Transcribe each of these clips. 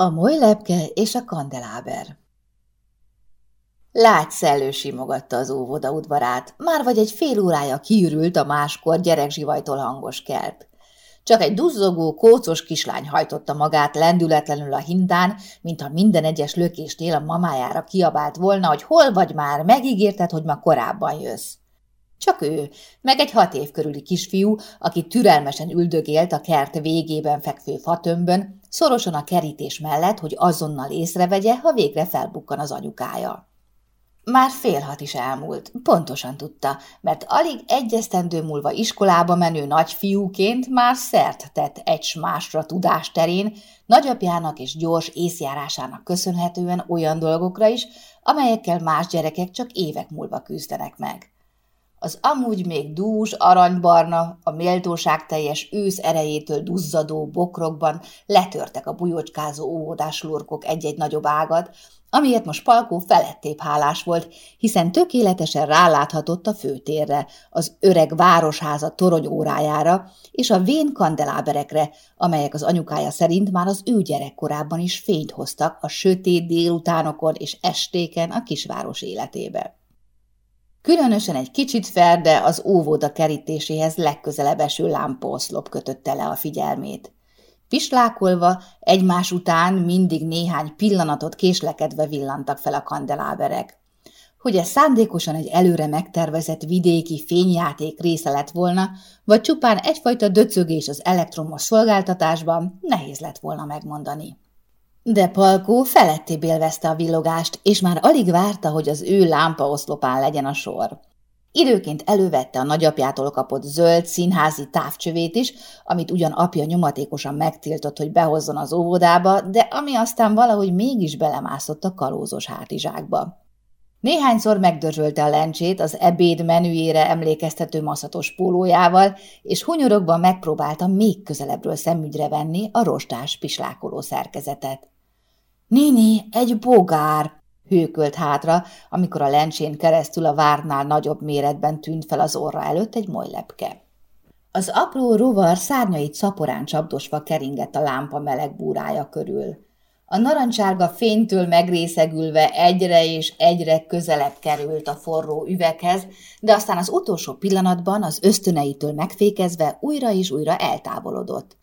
A molylepke és a kandeláber Lágy szellő simogatta az óvoda udvarát, már vagy egy fél órája kiürült a máskor gyerekzsivajtól hangos kert. Csak egy duzzogó, kócos kislány hajtotta magát lendületlenül a hintán, mintha minden egyes lökésnél a mamájára kiabált volna, hogy hol vagy már, megígérted, hogy ma korábban jössz. Csak ő, meg egy hat év körüli kisfiú, aki türelmesen üldögélt a kert végében fekvő fatömbön, szorosan a kerítés mellett, hogy azonnal észrevegye, ha végre felbukkan az anyukája. Már fél hat is elmúlt, pontosan tudta, mert alig egy esztendő múlva iskolába menő nagyfiúként már szert tett egy másra tudás terén, nagyapjának és gyors észjárásának köszönhetően olyan dolgokra is, amelyekkel más gyerekek csak évek múlva küzdenek meg. Az amúgy még dús, aranybarna, a méltóság teljes ősz erejétől duzzadó bokrokban letörtek a bujocskázó óvodás lurkok egy-egy nagyobb ágat, amiért most Palkó felettébb hálás volt, hiszen tökéletesen ráláthatott a főtérre, az öreg városháza toronyórájára és a vén kandeláberekre, amelyek az anyukája szerint már az ő gyerekkorában is fényt hoztak a sötét délutánokon és estéken a kisváros életébe. Különösen egy kicsit Ferde az óvoda kerítéséhez legközelebb eső lámpaoszlop kötötte le a figyelmét. Pislákolva, egymás után mindig néhány pillanatot késlekedve villantak fel a kandeláberek. Hogy ez szándékosan egy előre megtervezett vidéki fényjáték része lett volna, vagy csupán egyfajta döcögés az elektromos szolgáltatásban, nehéz lett volna megmondani. De Palkó feletté élvezte a villogást, és már alig várta, hogy az ő lámpaoszlopán legyen a sor. Időként elővette a nagyapjától kapott zöld színházi távcsövét is, amit ugyan apja nyomatékosan megtiltott, hogy behozzon az óvodába, de ami aztán valahogy mégis belemászott a kalózos hátizsákba. Néhányszor megdörzsölte a lencsét az ebéd menüjére emlékeztető maszatos pólójával, és hunyorokban megpróbálta még közelebbről szemügyre venni a rostás pislákoló szerkezetet. – Nini, egy bogár! hőkölt hátra, amikor a lencsén keresztül a várnál nagyobb méretben tűnt fel az orra előtt egy molylepke. Az apró rovar szárnyait szaporán csapdosva keringett a lámpa meleg búrája körül. A narancsárga fénytől megrészegülve egyre és egyre közelebb került a forró üveghez, de aztán az utolsó pillanatban az ösztöneitől megfékezve újra és újra eltávolodott.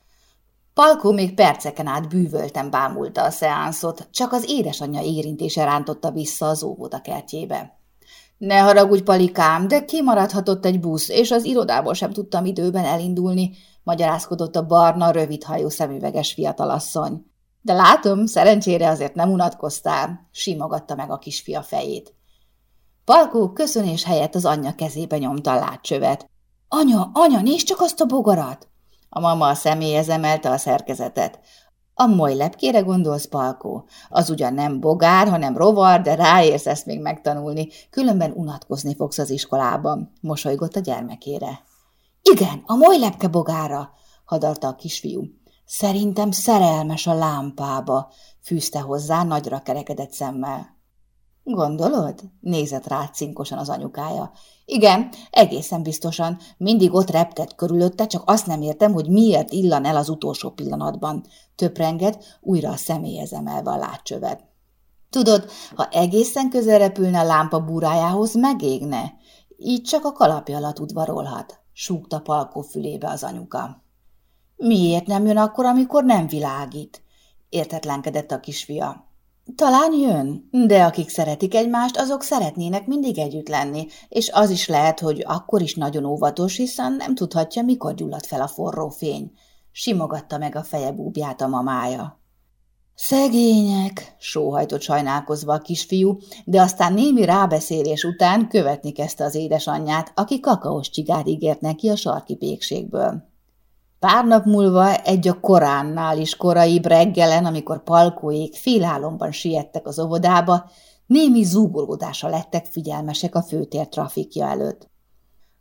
Palkó még perceken át bűvölten bámulta a szeánszot, csak az édesanyja érintése rántotta vissza az óvoda kertjébe. Ne haragudj, Palikám, de kimaradhatott egy busz, és az irodából sem tudtam időben elindulni, magyarázkodott a barna, rövidhajú szemüveges fiatalasszony. De látom, szerencsére azért nem unatkoztál, simogatta meg a kisfia fejét. Palkó köszönés helyett az anyja kezébe nyomta a látcsövet. Anya, anya, nézd csak azt a bogarat! A mama a személyhez emelte a szerkezetet. A moly lepkére gondolsz, Palkó? Az ugyan nem bogár, hanem rovar, de ráérsz ezt még megtanulni, különben unatkozni fogsz az iskolában, mosolygott a gyermekére. Igen, a moly lepke bogára, hadarta a kisfiú. Szerintem szerelmes a lámpába, fűzte hozzá nagyra kerekedett szemmel. Gondolod? Nézett rá cinkosan az anyukája. Igen, egészen biztosan. Mindig ott reptett körülötte, csak azt nem értem, hogy miért illan el az utolsó pillanatban. Töprengett, újra a személyhez emelve a látcsövet. Tudod, ha egészen közel repülne a lámpa búrájához, megégne. Így csak a kalapja alatt udvarolhat, súgta Palkó fülébe az anyuka. Miért nem jön akkor, amikor nem világít? Értetlenkedett a kisfia. Talán jön, de akik szeretik egymást, azok szeretnének mindig együtt lenni, és az is lehet, hogy akkor is nagyon óvatos, hiszen nem tudhatja, mikor gyullad fel a forró fény. Simogatta meg a feje búbját a mamája. Szegények, sóhajtott sajnálkozva a kisfiú, de aztán némi rábeszélés után követni kezdte az édesanyját, aki kakaós csigát ígért neki a sarki pékségből. Pár nap múlva egy a koránnál is korai reggelen, amikor palkóék félálomban siettek az óvodába, némi zúgolódása lettek figyelmesek a főtér trafikja előtt.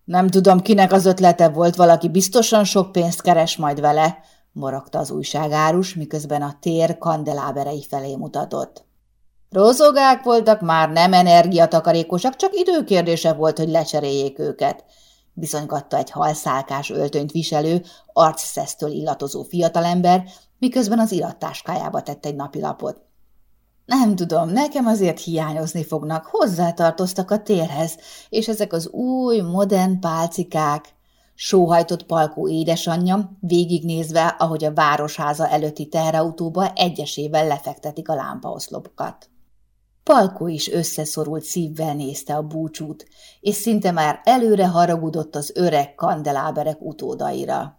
Nem tudom, kinek az ötlete volt, valaki biztosan sok pénzt keres majd vele, morogta az újságárus, miközben a tér kandeláberei felé mutatott. Rózogák voltak már, nem energiatakarékosak, csak időkérdése volt, hogy lecseréljék őket – bizonygatta egy halszálkás öltönyt viselő, arcszesztől illatozó fiatalember, miközben az irattáskájába tett egy napilapot. Nem tudom, nekem azért hiányozni fognak, hozzátartoztak a térhez, és ezek az új, modern pálcikák. Sóhajtott Palkó édesanyja, végignézve, ahogy a városháza előtti teherautóba egyesével lefektetik a lámpaoszlopokat. Palkó is összeszorult szívvel nézte a búcsút, és szinte már előre haragudott az öreg kandeláberek utódaira.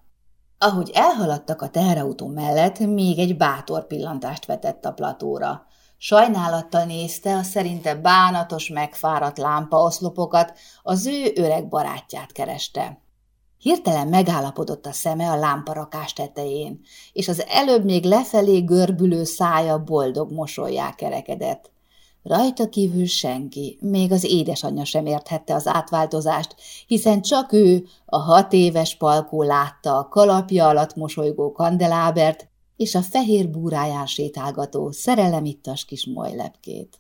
Ahogy elhaladtak a teherautó mellett, még egy bátor pillantást vetett a platóra. Sajnálattal nézte a szerinte bánatos, megfáradt lámpaoszlopokat, az ő öreg barátját kereste. Hirtelen megállapodott a szeme a lámparakás tetején, és az előbb még lefelé görbülő szája boldog mosolyá kerekedett. Rajta kívül senki, még az édesanyja sem érthette az átváltozást, hiszen csak ő, a hat éves palkó látta a kalapja alatt mosolygó kandelábert és a fehér búráján sétálgató szerelemittas kis molylepkét.